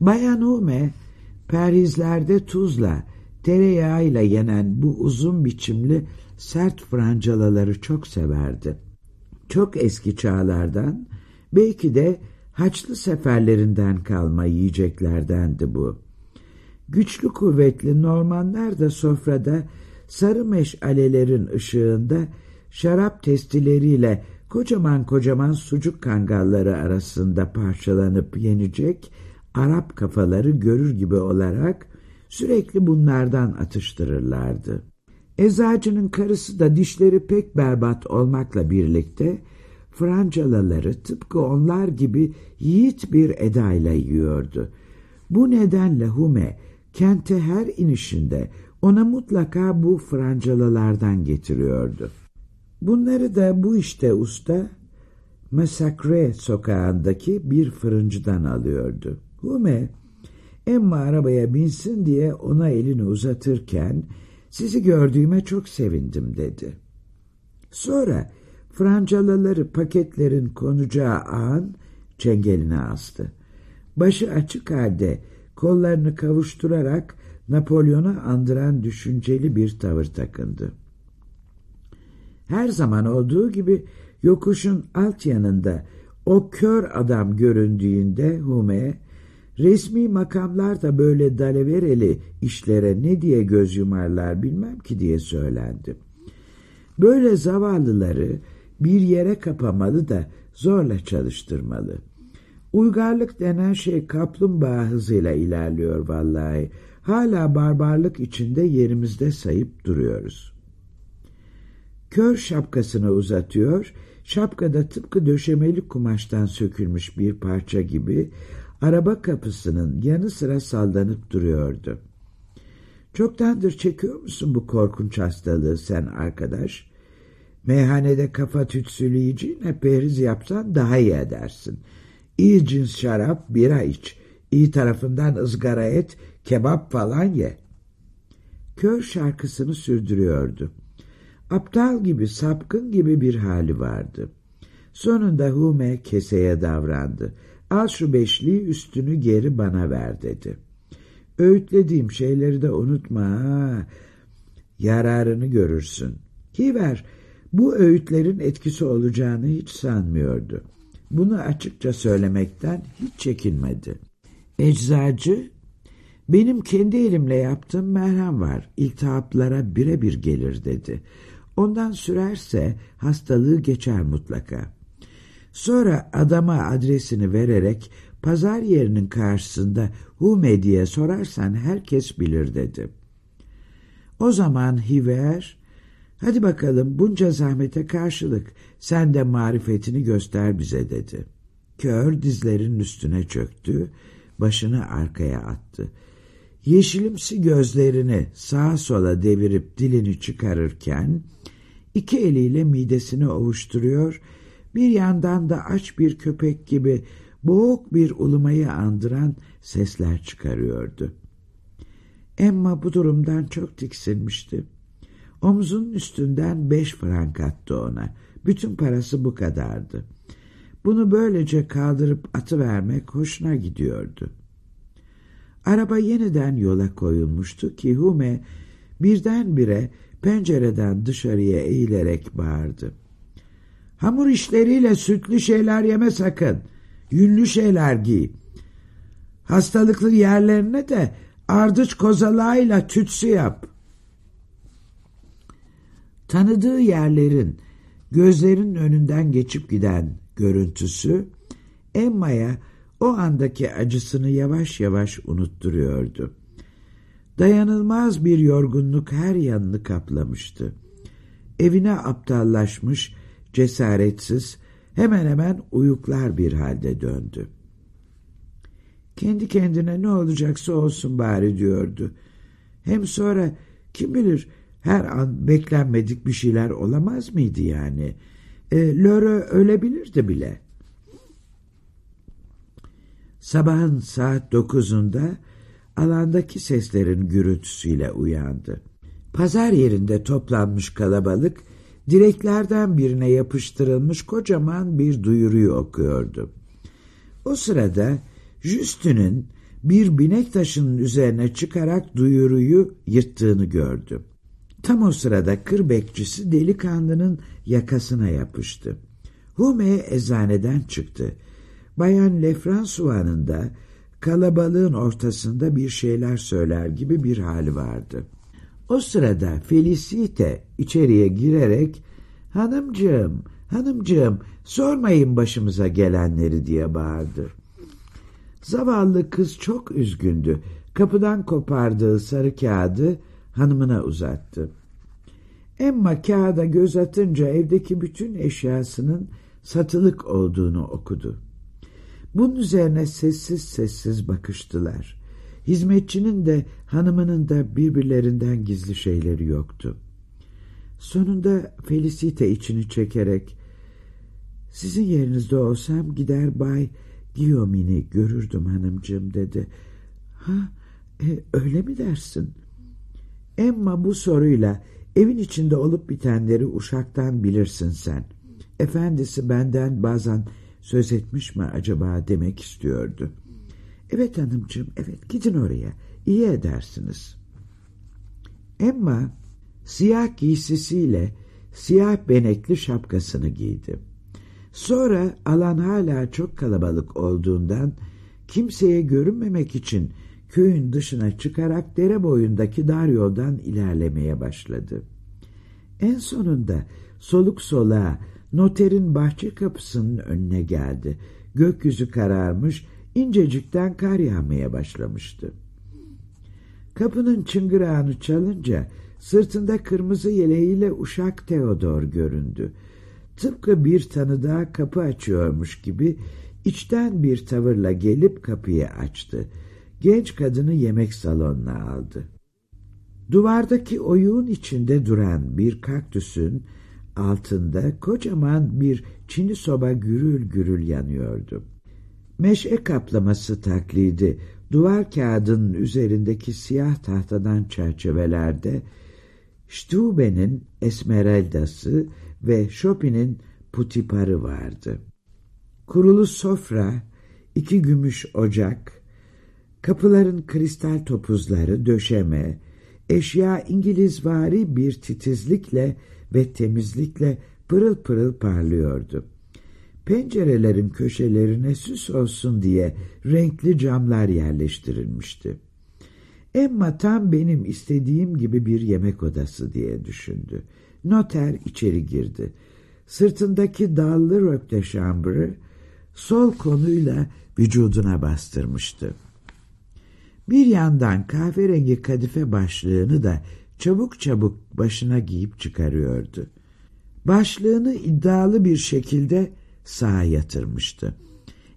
Bayan Ume, perhizlerde tuzla, tereyağıyla yenen bu uzun biçimli sert francalaları çok severdi. Çok eski çağlardan, belki de Haçlı seferlerinden kalma yiyeceklerdendi bu. Güçlü kuvvetli Normanlar da sofrada sarı meşalelerin ışığında şarap testileriyle kocaman kocaman sucuk kangalları arasında parçalanıp yenecek Arap kafaları görür gibi olarak sürekli bunlardan atıştırırlardı. Eczacının karısı da dişleri pek berbat olmakla birlikte Francalaları tıpkı onlar gibi yiğit bir edayla yiyordu. Bu nedenle Hume kente her inişinde ona mutlaka bu Francalalardan getiriyordu. Bunları da bu işte usta Masakre sokağındaki bir fırıncıdan alıyordu. Hume Emma arabaya binsin diye ona elini uzatırken sizi gördüğüme çok sevindim dedi. Sonra Francalıları paketlerin konacağı an çengeline astı. Başı açık halde kollarını kavuşturarak Napolyon'a andıran düşünceli bir tavır takındı. Her zaman olduğu gibi yokuşun alt yanında o kör adam göründüğünde Hume, resmi makamlar da böyle dalavereli işlere ne diye göz yumarlar bilmem ki diye söylendi. Böyle zavallıları bir yere kapamalı da zorla çalıştırmalı. Uygarlık denen şey kaplumbağa hızıyla ilerliyor vallahi. Hala barbarlık içinde yerimizde sayıp duruyoruz. Kör şapkasını uzatıyor, şapkada tıpkı döşemeli kumaştan sökülmüş bir parça gibi araba kapısının yanı sıra sallanıp duruyordu. Çoktandır çekiyor musun bu korkunç hastalığı sen arkadaş? Meyhanede kafa tütsüleyeceğine periz yapsan daha iyi edersin. İyi cins şarap, bira iç. İyi tarafından ızgara et, kebap falan ye. Kör şarkısını sürdürüyordu. Aptal gibi, sapkın gibi bir hali vardı. Sonunda Hume keseye davrandı. Al şu beşliği üstünü geri bana ver dedi. Öğütlediğim şeyleri de unutma ha. Yararını görürsün. Hiver bu öğütlerin etkisi olacağını hiç sanmıyordu. Bunu açıkça söylemekten hiç çekinmedi. Eczacı, benim kendi elimle yaptığım merhem var. İltihaplara birebir gelir dedi. Ondan sürerse hastalığı geçer mutlaka. Sonra adama adresini vererek pazar yerinin karşısında Hume diye sorarsan herkes bilir dedi. O zaman Hiver Hadi bakalım bunca zahmete karşılık sen de marifetini göster bize dedi. Kör dizlerinin üstüne çöktü, başını arkaya attı. Yeşilimsi gözlerini sağa sola devirip dilini çıkarırken iki eliyle midesini ovuşturuyor, bir yandan da aç bir köpek gibi boğuk bir ulumayı andıran sesler çıkarıyordu. Emma bu durumdan çok tiksinmişti. Omzunun üstünden beş frank attı ona. Bütün parası bu kadardı. Bunu böylece kaldırıp atı vermek hoşuna gidiyordu. Araba yeniden yola koyulmuştu ki Hume birdenbire pencereden dışarıya eğilerek bağırdı. Hamur işleriyle sütlü şeyler yeme sakın. Yünlü şeyler giy. Hastalıklı yerlerine de ardıç kozalağıyla tütsü yap. Tanıdığı yerlerin gözlerinin önünden geçip giden görüntüsü Emma'ya o andaki acısını yavaş yavaş unutturuyordu. Dayanılmaz bir yorgunluk her yanını kaplamıştı. Evine aptallaşmış, cesaretsiz, hemen hemen uyuklar bir halde döndü. Kendi kendine ne olacaksa olsun bari diyordu. Hem sonra kim bilir her an beklenmedik bir şeyler olamaz mıydı yani? E, Lore ölebilirdi bile. Sabahın saat dokuzunda alandaki seslerin gürültüsüyle uyandı. Pazar yerinde toplanmış kalabalık direklerden birine yapıştırılmış kocaman bir duyuruyu okuyordu. O sırada Justün'ün bir binek taşının üzerine çıkarak duyuruyu yırttığını gördü. Tam o sırada kır bekçisi delikanlının yakasına yapıştı. Hume eczaneden çıktı. Bayan Lefransua'nın da kalabalığın ortasında bir şeyler söyler gibi bir hali vardı. O sırada Felicite içeriye girerek ''Hanımcığım, hanımcığım sormayın başımıza gelenleri'' diye bağırdı. Zavallı kız çok üzgündü. Kapıdan kopardığı sarı kağıdı hanımına uzattı. Emma kağıda göz atınca evdeki bütün eşyasının satılık olduğunu okudu. Bunun üzerine sessiz sessiz bakıştılar. Hizmetçinin de hanımının da birbirlerinden gizli şeyleri yoktu. Sonunda Felicite içini çekerek ''Sizin yerinizde olsam gider Bay Guillaume'ini görürdüm hanımcığım'' dedi. ''Ha e, öyle mi dersin?'' Emma bu soruyla evin içinde olup bitenleri uşaktan bilirsin sen. Efendisi benden bazen söz etmiş mi acaba demek istiyordu. Evet hanımcığım, evet gidin oraya. İyi edersiniz. Emma siyah giysisiyle siyah benekli şapkasını giydi. Sonra alan hala çok kalabalık olduğundan kimseye görünmemek için köyün dışına çıkarak dere boyundaki dar yoldan ilerlemeye başladı. En sonunda soluk soluğa noterin bahçe kapısının önüne geldi. Gökyüzü kararmış, incecikten kar yağmaya başlamıştı. Kapının çıngırağını çalınca sırtında kırmızı yeleğiyle uşak Theodor göründü. Tıpkı bir tanıdığa kapı açıyormuş gibi içten bir tavırla gelip kapıyı açtı. Genç kadını yemek salonuna aldı. Duvardaki oyuğun içinde duran bir kaktüsün altında kocaman bir çini soba gürül gürül yanıyordu. Meşe kaplaması taklidi duvar kağıdının üzerindeki siyah tahtadan çerçevelerde Stube'nin esmeraldası ve Chopin'in putiparı vardı. Kurulu sofra, iki gümüş ocak, kapıların kristal topuzları, döşeme, eşya İngilizvari bir titizlikle ve temizlikle pırıl pırıl parlıyordu. Pencerelerin köşelerine süs olsun diye renkli camlar yerleştirilmişti. Emma tam benim istediğim gibi bir yemek odası diye düşündü. Noter içeri girdi. Sırtındaki dallı röpte şambırı sol konuyla vücuduna bastırmıştı. Bir yandan kahverengi kadife başlığını da çabuk çabuk başına giyip çıkarıyordu. Başlığını iddialı bir şekilde sağa yatırmıştı.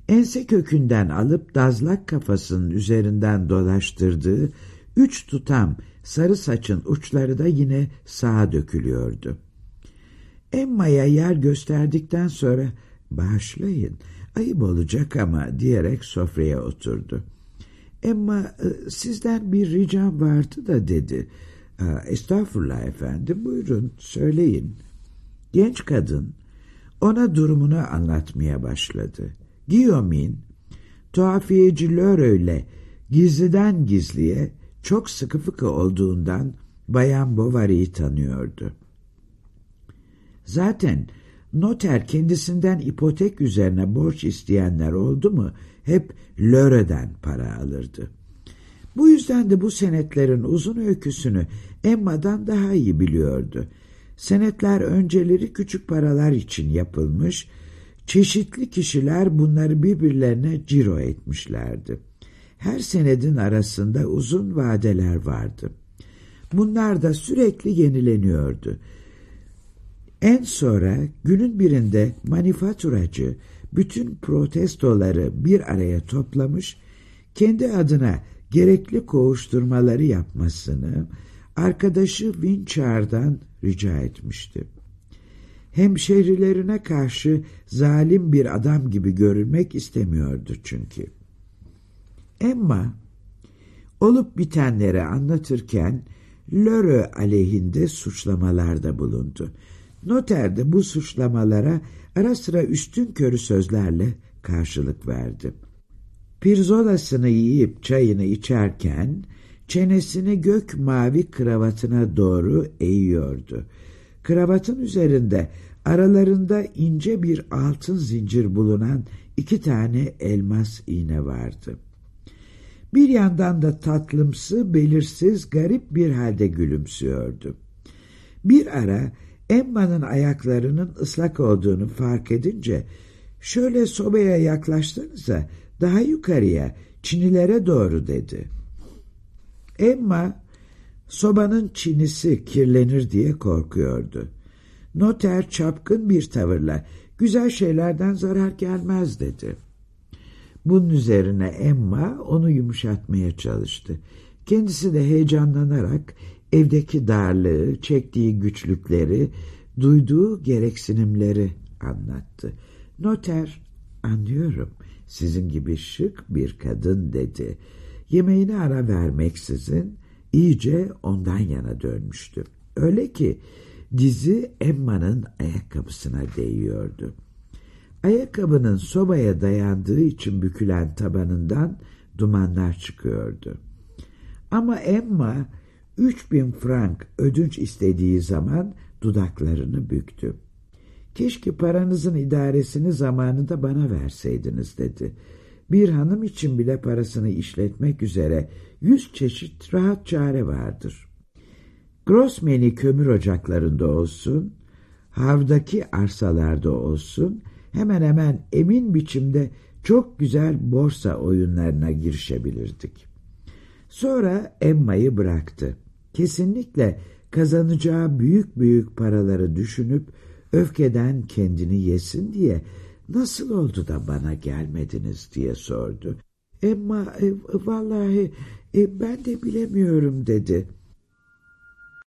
Ense kökünden alıp dazlak kafasının üzerinden dolaştırdığı üç tutam sarı saçın uçları da yine sağa dökülüyordu. Emma'ya yer gösterdikten sonra bağışlayın ayıp olacak ama diyerek sofraya oturdu. Emma e, sizden bir ricam vardı da dedi. Estağfurullah efendim buyurun söyleyin. Genç kadın ona durumunu anlatmaya başladı. Guillaume'in tuhafiyeci Lörö'yle gizliden gizliye çok sıkı fıkı olduğundan Bayan Bovary'i tanıyordu. Zaten noter kendisinden ipotek üzerine borç isteyenler oldu mu hep Lörö'den para alırdı. Bu yüzden de bu senetlerin uzun öyküsünü Emma'dan daha iyi biliyordu. Senetler önceleri küçük paralar için yapılmış, çeşitli kişiler bunları birbirlerine ciro etmişlerdi. Her senedin arasında uzun vadeler vardı. Bunlar da sürekli yenileniyordu. En sonra günün birinde manifaturacı bütün protestoları bir araya toplamış, kendi adına gerekli koğuşturmaları yapmasını arkadaşı Winchard'dan rica etmişti. Hemşehrilerine karşı zalim bir adam gibi görülmek istemiyordu çünkü. Emma olup bitenleri anlatırken Lörö aleyhinde suçlamalarda bulundu. Noter de bu suçlamalara ara sıra üstün körü sözlerle karşılık verdi. Pirzolasını yiyip çayını içerken çenesini gök mavi kravatına doğru eğiyordu. Kravatın üzerinde aralarında ince bir altın zincir bulunan iki tane elmas iğne vardı. Bir yandan da tatlımsı, belirsiz, garip bir halde gülümsüyordu. Bir ara Emma'nın ayaklarının ıslak olduğunu fark edince şöyle sobaya yaklaştığınızda daha yukarıya, çinilere doğru dedi. Emma sobanın çinisi kirlenir diye korkuyordu. Noter çapkın bir tavırla güzel şeylerden zarar gelmez dedi. Bunun üzerine Emma onu yumuşatmaya çalıştı. Kendisi de heyecanlanarak evdeki darlığı, çektiği güçlükleri, duyduğu gereksinimleri anlattı. Noter, anlıyorum, sizin gibi şık bir kadın dedi. Yemeğine ara vermeksizin iyice ondan yana dönmüştü. Öyle ki dizi Emma'nın ayakkabısına değiyordu. Ayakkabının sobaya dayandığı için bükülen tabanından dumanlar çıkıyordu. Ama Emma 3000 frank ödünç istediği zaman dudaklarını büktü. Keşke paranızın idaresini zamanında bana verseydiniz dedi. Bir hanım için bile parasını işletmek üzere yüz çeşit rahat çare vardır. Grossman'i kömür ocaklarında olsun, havdaki arsalarda olsun, hemen hemen emin biçimde çok güzel borsa oyunlarına girişebilirdik. Sonra Emma'yı bıraktı. Kesinlikle kazanacağı büyük büyük paraları düşünüp öfkeden kendini yesin diye nasıl oldu da bana gelmediniz diye sordu. Emma e, vallahi e, ben de bilemiyorum dedi.